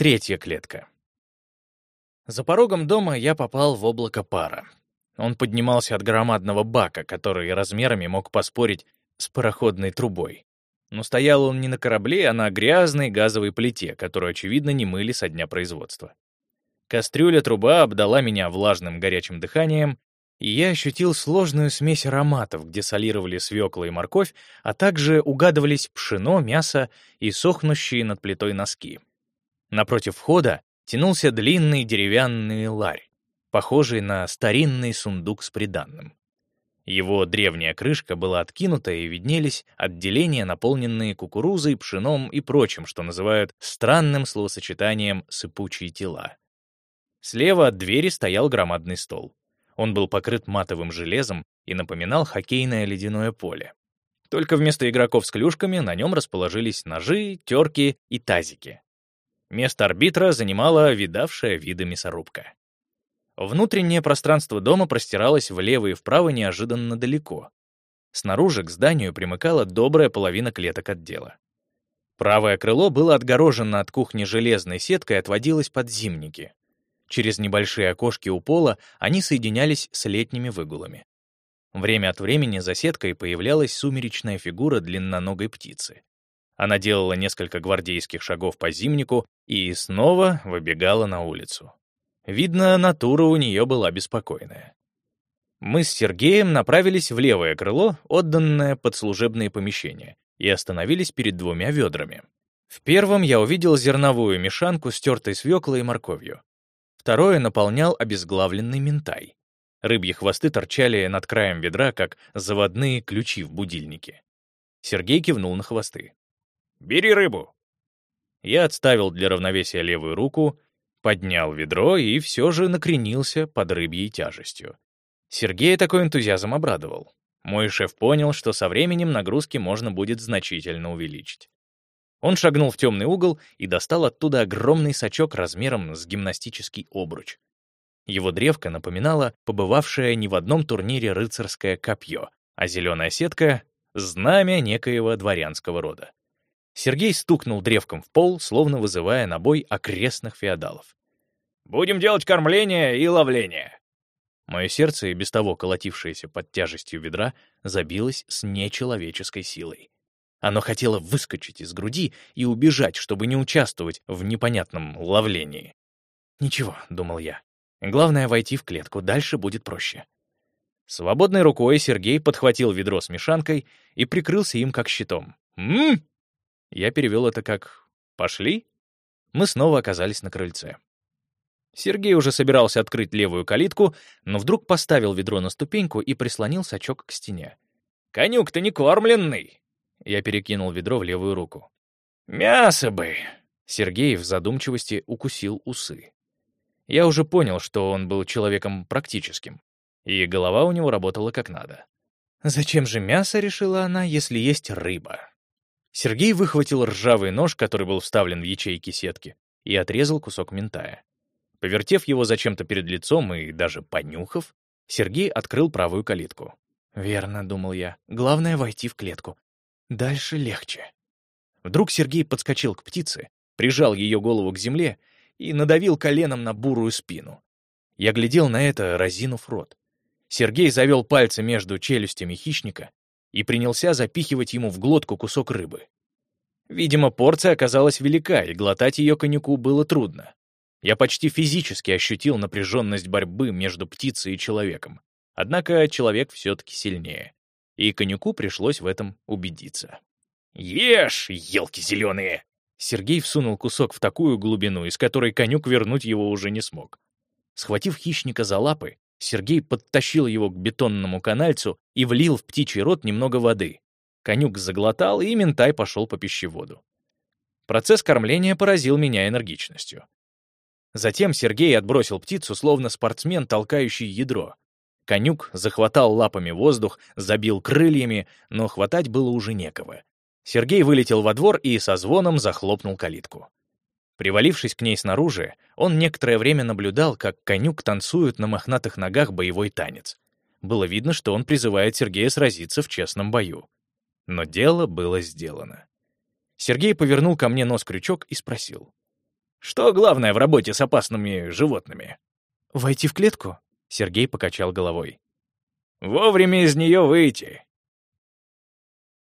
Третья клетка. За порогом дома я попал в облако пара. Он поднимался от громадного бака, который размерами мог поспорить с пароходной трубой. Но стоял он не на корабле, а на грязной газовой плите, которую, очевидно, не мыли со дня производства. Кастрюля-труба обдала меня влажным горячим дыханием, и я ощутил сложную смесь ароматов, где солировали свекла и морковь, а также угадывались пшено, мясо и сохнущие над плитой носки. Напротив входа тянулся длинный деревянный ларь, похожий на старинный сундук с приданным. Его древняя крышка была откинута, и виднелись отделения, наполненные кукурузой, пшеном и прочим, что называют странным словосочетанием «сыпучие тела». Слева от двери стоял громадный стол. Он был покрыт матовым железом и напоминал хоккейное ледяное поле. Только вместо игроков с клюшками на нем расположились ножи, терки и тазики. Место арбитра занимала видавшая виды мясорубка. Внутреннее пространство дома простиралось влево и вправо неожиданно далеко. Снаружи к зданию примыкала добрая половина клеток отдела. Правое крыло было отгорожено от кухни железной сеткой и отводилось под зимники. Через небольшие окошки у пола они соединялись с летними выгулами. Время от времени за сеткой появлялась сумеречная фигура длинноногой птицы. Она делала несколько гвардейских шагов по зимнику и снова выбегала на улицу. Видно, натура у нее была беспокойная. Мы с Сергеем направились в левое крыло, отданное под служебные помещения, и остановились перед двумя ведрами. В первом я увидел зерновую мешанку с тертой свеклой и морковью. Второе наполнял обезглавленный ментай. Рыбьи хвосты торчали над краем ведра, как заводные ключи в будильнике. Сергей кивнул на хвосты. «Бери рыбу!» Я отставил для равновесия левую руку поднял ведро и все же накренился под рыбьей тяжестью. Сергея такой энтузиазм обрадовал. Мой шеф понял, что со временем нагрузки можно будет значительно увеличить. Он шагнул в темный угол и достал оттуда огромный сачок размером с гимнастический обруч. Его древко напоминало побывавшее не в одном турнире рыцарское копье, а зеленая сетка — знамя некоего дворянского рода. Сергей стукнул древком в пол, словно вызывая на бой окрестных феодалов. «Будем делать кормление и ловление!» Мое сердце, и без того колотившееся под тяжестью ведра, забилось с нечеловеческой силой. Оно хотело выскочить из груди и убежать, чтобы не участвовать в непонятном ловлении. «Ничего», — думал я. «Главное — войти в клетку, дальше будет проще». Свободной рукой Сергей подхватил ведро с мешанкой и прикрылся им как щитом. «М-м-м!» Я перевел это как «пошли». Мы снова оказались на крыльце. Сергей уже собирался открыть левую калитку, но вдруг поставил ведро на ступеньку и прислонил сачок к стене. «Конюк, ты не кормленный!» Я перекинул ведро в левую руку. «Мясо бы!» Сергей в задумчивости укусил усы. Я уже понял, что он был человеком практическим, и голова у него работала как надо. «Зачем же мясо?» — решила она, — «если есть рыба». Сергей выхватил ржавый нож, который был вставлен в ячейки сетки, и отрезал кусок ментая. Повертев его зачем-то перед лицом и даже понюхав, Сергей открыл правую калитку. «Верно», — думал я, — «главное — войти в клетку. Дальше легче». Вдруг Сергей подскочил к птице, прижал ее голову к земле и надавил коленом на бурую спину. Я глядел на это, разинув рот. Сергей завел пальцы между челюстями хищника и принялся запихивать ему в глотку кусок рыбы. Видимо, порция оказалась велика, и глотать ее конюку было трудно. Я почти физически ощутил напряженность борьбы между птицей и человеком. Однако человек все-таки сильнее. И конюку пришлось в этом убедиться. «Ешь, елки зеленые!» Сергей всунул кусок в такую глубину, из которой конюк вернуть его уже не смог. Схватив хищника за лапы, Сергей подтащил его к бетонному канальцу и влил в птичий рот немного воды. Конюк заглотал, и ментай пошел по пищеводу. Процесс кормления поразил меня энергичностью. Затем Сергей отбросил птицу, словно спортсмен, толкающий ядро. Конюк захватал лапами воздух, забил крыльями, но хватать было уже некого. Сергей вылетел во двор и со звоном захлопнул калитку. Привалившись к ней снаружи, он некоторое время наблюдал, как конюк танцует на мохнатых ногах боевой танец. Было видно, что он призывает Сергея сразиться в честном бою. Но дело было сделано. Сергей повернул ко мне нос-крючок и спросил. Что главное в работе с опасными животными? Войти в клетку? Сергей покачал головой. Вовремя из нее выйти.